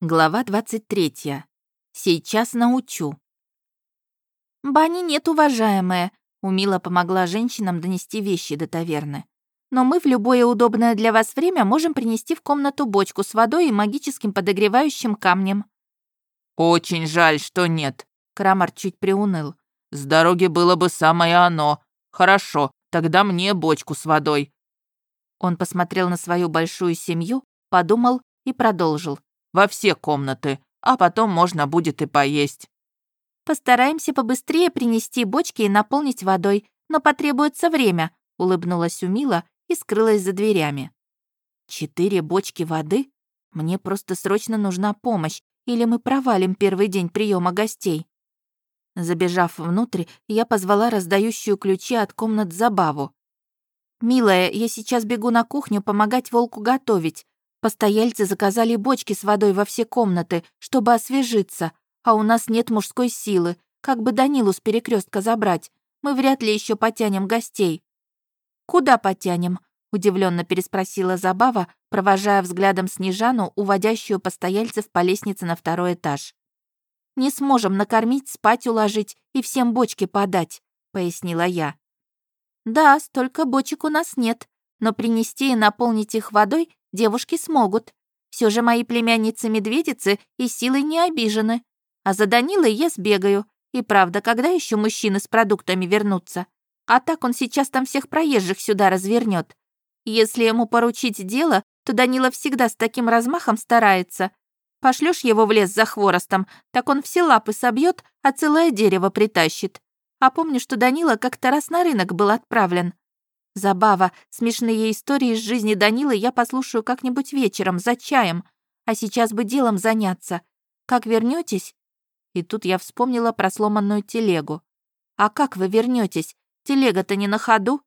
Глава 23. Сейчас научу. «Бани нет, уважаемая», — Умила помогла женщинам донести вещи до таверны. «Но мы в любое удобное для вас время можем принести в комнату бочку с водой и магическим подогревающим камнем». «Очень жаль, что нет», — Крамар чуть приуныл. «С дороги было бы самое оно. Хорошо, тогда мне бочку с водой». Он посмотрел на свою большую семью, подумал и продолжил во все комнаты, а потом можно будет и поесть». «Постараемся побыстрее принести бочки и наполнить водой, но потребуется время», — улыбнулась Умила и скрылась за дверями. «Четыре бочки воды? Мне просто срочно нужна помощь, или мы провалим первый день приема гостей». Забежав внутрь, я позвала раздающую ключи от комнат Забаву. «Милая, я сейчас бегу на кухню помогать волку готовить. Постояльцы заказали бочки с водой во все комнаты, чтобы освежиться, а у нас нет мужской силы. Как бы Данилу с перекрестка забрать? Мы вряд ли еще потянем гостей». «Куда потянем?» — удивленно переспросила Забава, провожая взглядом Снежану, уводящую постояльцев по лестнице на второй этаж. «Не сможем накормить, спать уложить и всем бочки подать», — пояснила я. «Да, столько бочек у нас нет, но принести и наполнить их водой девушки смогут. Все же мои племянницы-медведицы и силой не обижены. А за Данилой я сбегаю. И правда, когда еще мужчины с продуктами вернутся? А так он сейчас там всех проезжих сюда развернет. Если ему поручить дело, то Данила всегда с таким размахом старается. Пошлешь его в лес за хворостом, так он все лапы собьет, а целое дерево притащит. А помню, что Данила как-то раз на рынок был отправлен. Забава, смешные истории из жизни Данилы я послушаю как-нибудь вечером, за чаем. А сейчас бы делом заняться. Как вернетесь? И тут я вспомнила про сломанную телегу. А как вы вернетесь? Телега-то не на ходу?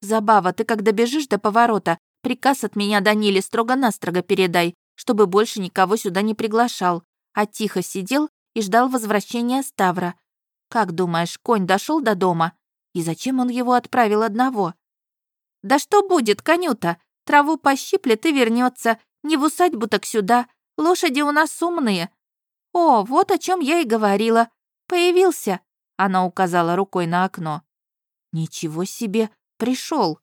Забава, ты когда бежишь до поворота, приказ от меня Даниле строго-настрого передай, чтобы больше никого сюда не приглашал, а тихо сидел и ждал возвращения Ставра. Как думаешь, конь дошел до дома? И зачем он его отправил одного? «Да что будет, конюта? Траву пощиплет и вернется. Не в усадьбу, так сюда. Лошади у нас умные». «О, вот о чем я и говорила. Появился», — она указала рукой на окно. «Ничего себе, пришел.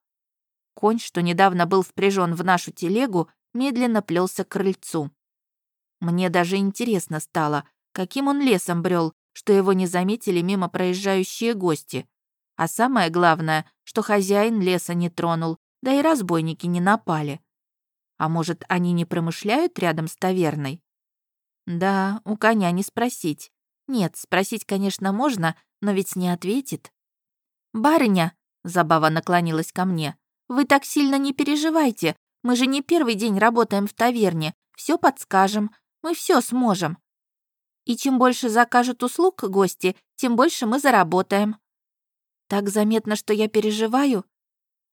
Конь, что недавно был впряжен в нашу телегу, медленно плелся к крыльцу. Мне даже интересно стало, каким он лесом брел, что его не заметили мимо проезжающие гости. А самое главное, что хозяин леса не тронул, да и разбойники не напали. А может, они не промышляют рядом с таверной? Да, у коня не спросить. Нет, спросить, конечно, можно, но ведь не ответит. «Барыня», — Забава наклонилась ко мне, «вы так сильно не переживайте. Мы же не первый день работаем в таверне. Все подскажем. Мы все сможем. И чем больше закажут услуг гости, тем больше мы заработаем. Так заметно, что я переживаю?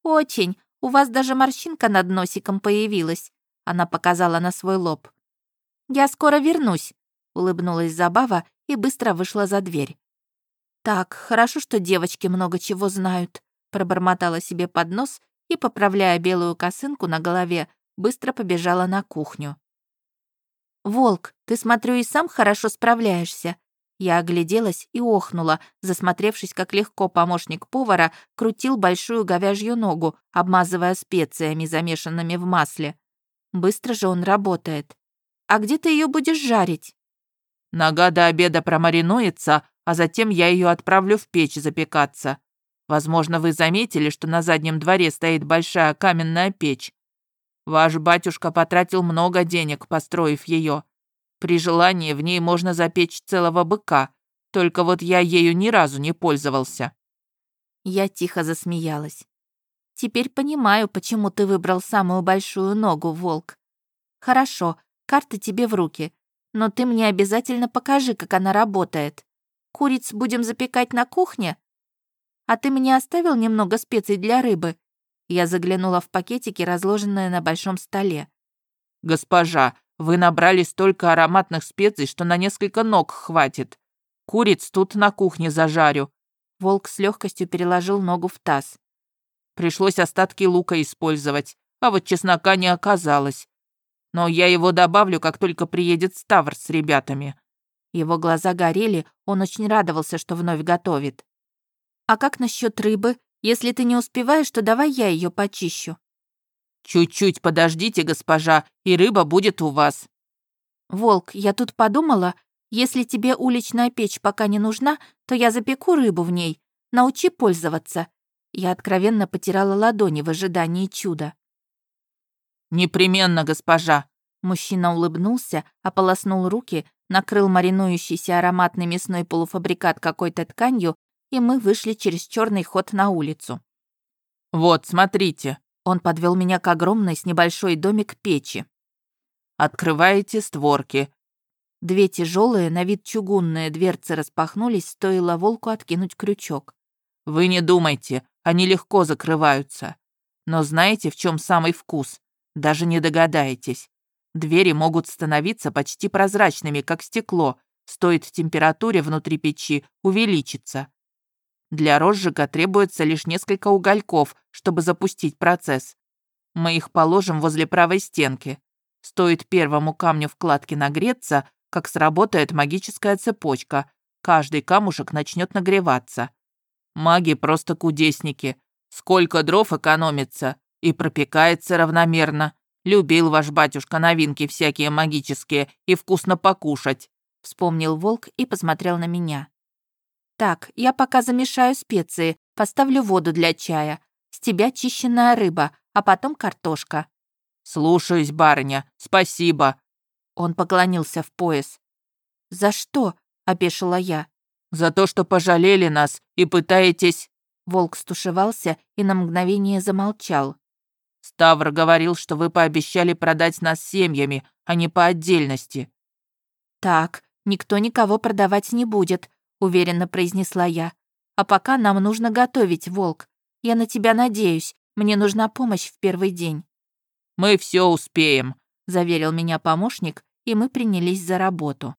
Очень. У вас даже морщинка над носиком появилась. Она показала на свой лоб. Я скоро вернусь, улыбнулась Забава и быстро вышла за дверь. Так, хорошо, что девочки много чего знают, пробормотала себе под нос и, поправляя белую косынку на голове, быстро побежала на кухню. «Волк, ты, смотрю, и сам хорошо справляешься», я огляделась и охнула, засмотревшись, как легко помощник повара крутил большую говяжью ногу, обмазывая специями, замешанными в масле. Быстро же он работает. А где ты ее будешь жарить? Нога до обеда промаринуется, а затем я ее отправлю в печь запекаться. Возможно, вы заметили, что на заднем дворе стоит большая каменная печь. Ваш батюшка потратил много денег, построив ее. При желании в ней можно запечь целого быка, только вот я ею ни разу не пользовался». Я тихо засмеялась. «Теперь понимаю, почему ты выбрал самую большую ногу, волк. Хорошо, карта тебе в руки, но ты мне обязательно покажи, как она работает. Куриц будем запекать на кухне? А ты мне оставил немного специй для рыбы?» Я заглянула в пакетики, разложенные на большом столе. «Госпожа, вы набрали столько ароматных специй, что на несколько ног хватит. Куриц тут на кухне зажарю». Волк с легкостью переложил ногу в таз. Пришлось остатки лука использовать, а вот чеснока не оказалось. Но я его добавлю, как только приедет Ставр с ребятами». Его глаза горели, он очень радовался, что вновь готовит. «А как насчет рыбы? Если ты не успеваешь, то давай я ее почищу». «Чуть-чуть подождите, госпожа, и рыба будет у вас». «Волк, я тут подумала, если тебе уличная печь пока не нужна, то я запеку рыбу в ней. Научи пользоваться». Я откровенно потирала ладони в ожидании чуда. «Непременно, госпожа!» Мужчина улыбнулся, ополоснул руки, накрыл маринующийся ароматный мясной полуфабрикат какой-то тканью, и мы вышли через черный ход на улицу. «Вот, смотрите!» Он подвел меня к огромной с небольшой домик печи. «Открываете створки». Две тяжелые, на вид чугунные дверцы распахнулись, стоило волку откинуть крючок. «Вы не думайте, они легко закрываются. Но знаете, в чем самый вкус? Даже не догадаетесь. Двери могут становиться почти прозрачными, как стекло, стоит температуре внутри печи увеличиться. Для розжига требуется лишь несколько угольков, чтобы запустить процесс. Мы их положим возле правой стенки. Стоит первому камню вкладки нагреться, как сработает магическая цепочка. Каждый камушек начнет нагреваться. Маги просто кудесники. Сколько дров экономится и пропекается равномерно. Любил ваш батюшка новинки всякие магические и вкусно покушать. Вспомнил волк и посмотрел на меня. «Так, я пока замешаю специи, поставлю воду для чая. С тебя чищенная рыба, а потом картошка». «Слушаюсь, барыня, спасибо». Он поклонился в пояс. «За что?» — опешила я. «За то, что пожалели нас и пытаетесь...» Волк стушевался и на мгновение замолчал. «Ставр говорил, что вы пообещали продать нас семьями, а не по отдельности». «Так, никто никого продавать не будет уверенно произнесла я. А пока нам нужно готовить, волк. Я на тебя надеюсь. Мне нужна помощь в первый день. Мы все успеем, заверил меня помощник, и мы принялись за работу.